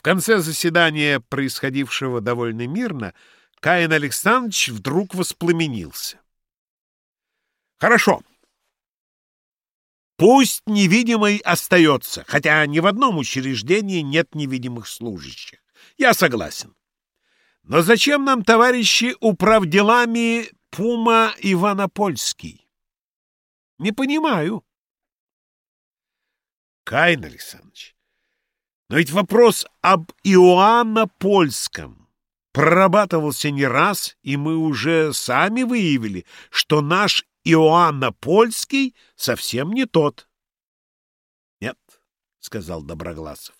В конце заседания, происходившего довольно мирно, Каин Александрович вдруг воспламенился. «Хорошо. Пусть невидимый остается, хотя ни в одном учреждении нет невидимых служащих. Я согласен. Но зачем нам, товарищи, управделами Пума Иванопольский? Не понимаю. Каин Александрович, но ведь вопрос об Иоанна Польском прорабатывался не раз, и мы уже сами выявили, что наш Иоанна Польский совсем не тот. — Нет, — сказал Доброгласов, —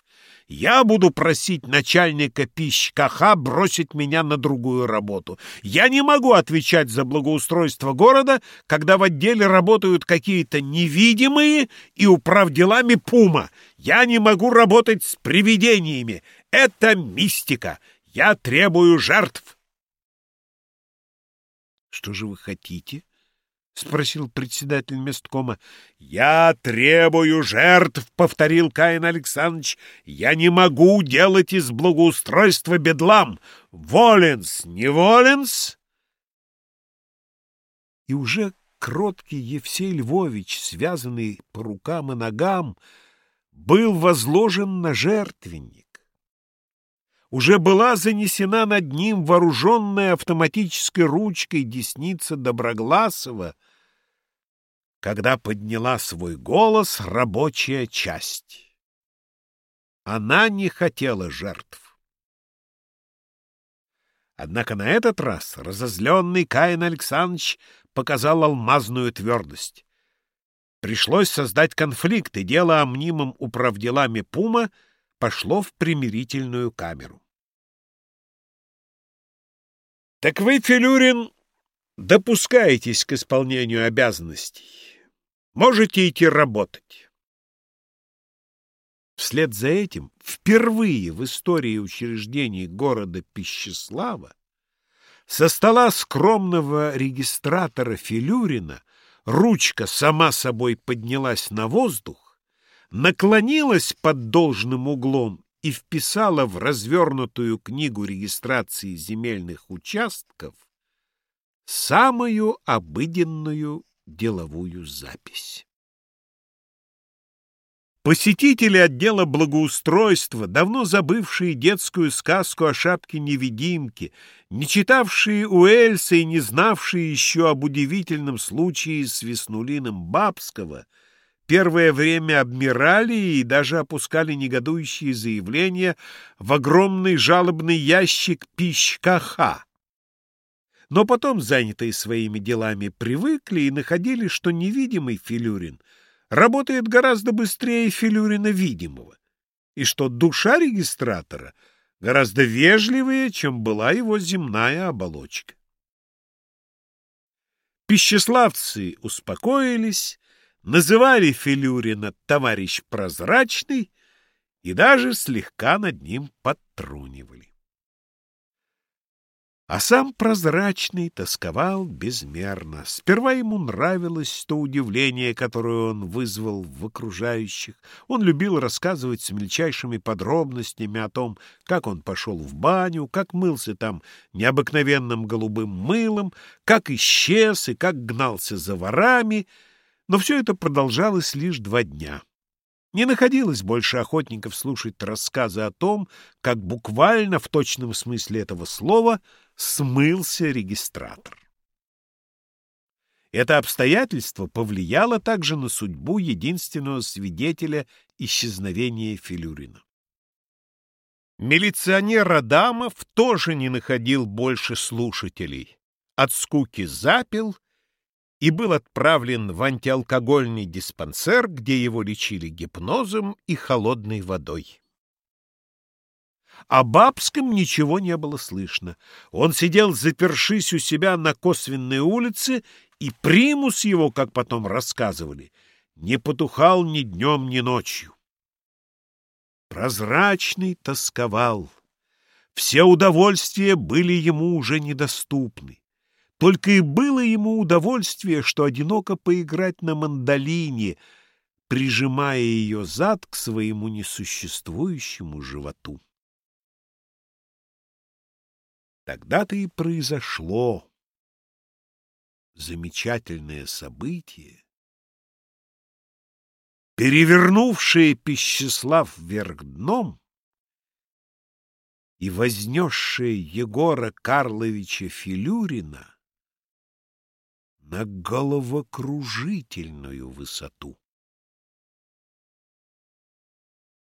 я буду просить начальника пищкаха бросить меня на другую работу. Я не могу отвечать за благоустройство города, когда в отделе работают какие-то невидимые и управ делами пума. Я не могу работать с привидениями. Это мистика. Я требую жертв. — Что же вы хотите? — спросил председатель месткома. — Я требую жертв, — повторил Каин Александрович. — Я не могу делать из благоустройства бедлам. Воленс, не воленс? И уже кроткий Евсей Львович, связанный по рукам и ногам, был возложен на жертвенник. Уже была занесена над ним вооруженная автоматической ручкой десница Доброгласова, когда подняла свой голос рабочая часть. Она не хотела жертв. Однако на этот раз разозленный Каин Александрович показал алмазную твердость. Пришлось создать конфликт, и дело о мнимом управделами Пума пошло в примирительную камеру. Так вы, Филюрин, допускаетесь к исполнению обязанностей. Можете идти работать. Вслед за этим, впервые в истории учреждений города Пищеслава, со стола скромного регистратора Филюрина ручка сама собой поднялась на воздух, наклонилась под должным углом и вписала в развернутую книгу регистрации земельных участков самую обыденную деловую запись. Посетители отдела благоустройства, давно забывшие детскую сказку о шапке-невидимке, не читавшие Уэльса и не знавшие еще об удивительном случае с Веснулиным Бабского, первое время обмирали и даже опускали негодующие заявления в огромный жалобный ящик пищкаха. Но потом, занятые своими делами, привыкли и находили, что невидимый Филюрин — работает гораздо быстрее Филюрина видимого, и что душа регистратора гораздо вежливее, чем была его земная оболочка. Пищеславцы успокоились, называли Филюрина «товарищ прозрачный» и даже слегка над ним подтрунивали. А сам прозрачный тосковал безмерно. Сперва ему нравилось то удивление, которое он вызвал в окружающих. Он любил рассказывать с мельчайшими подробностями о том, как он пошел в баню, как мылся там необыкновенным голубым мылом, как исчез и как гнался за ворами. Но все это продолжалось лишь два дня. Не находилось больше охотников слушать рассказы о том, как буквально в точном смысле этого слова смылся регистратор. Это обстоятельство повлияло также на судьбу единственного свидетеля исчезновения Филюрина. Милиционер Адамов тоже не находил больше слушателей. От скуки запил и был отправлен в антиалкогольный диспансер, где его лечили гипнозом и холодной водой. О Бабском ничего не было слышно. Он сидел, запершись у себя на косвенной улице, и примус его, как потом рассказывали, не потухал ни днем, ни ночью. Прозрачный тосковал. Все удовольствия были ему уже недоступны. Только и было ему удовольствие, что одиноко поиграть на мандолине, прижимая ее зад к своему несуществующему животу. Тогда-то и произошло замечательное событие, перевернувшее Пищеслав вверх дном и вознесшее Егора Карловича Филюрина на головокружительную высоту.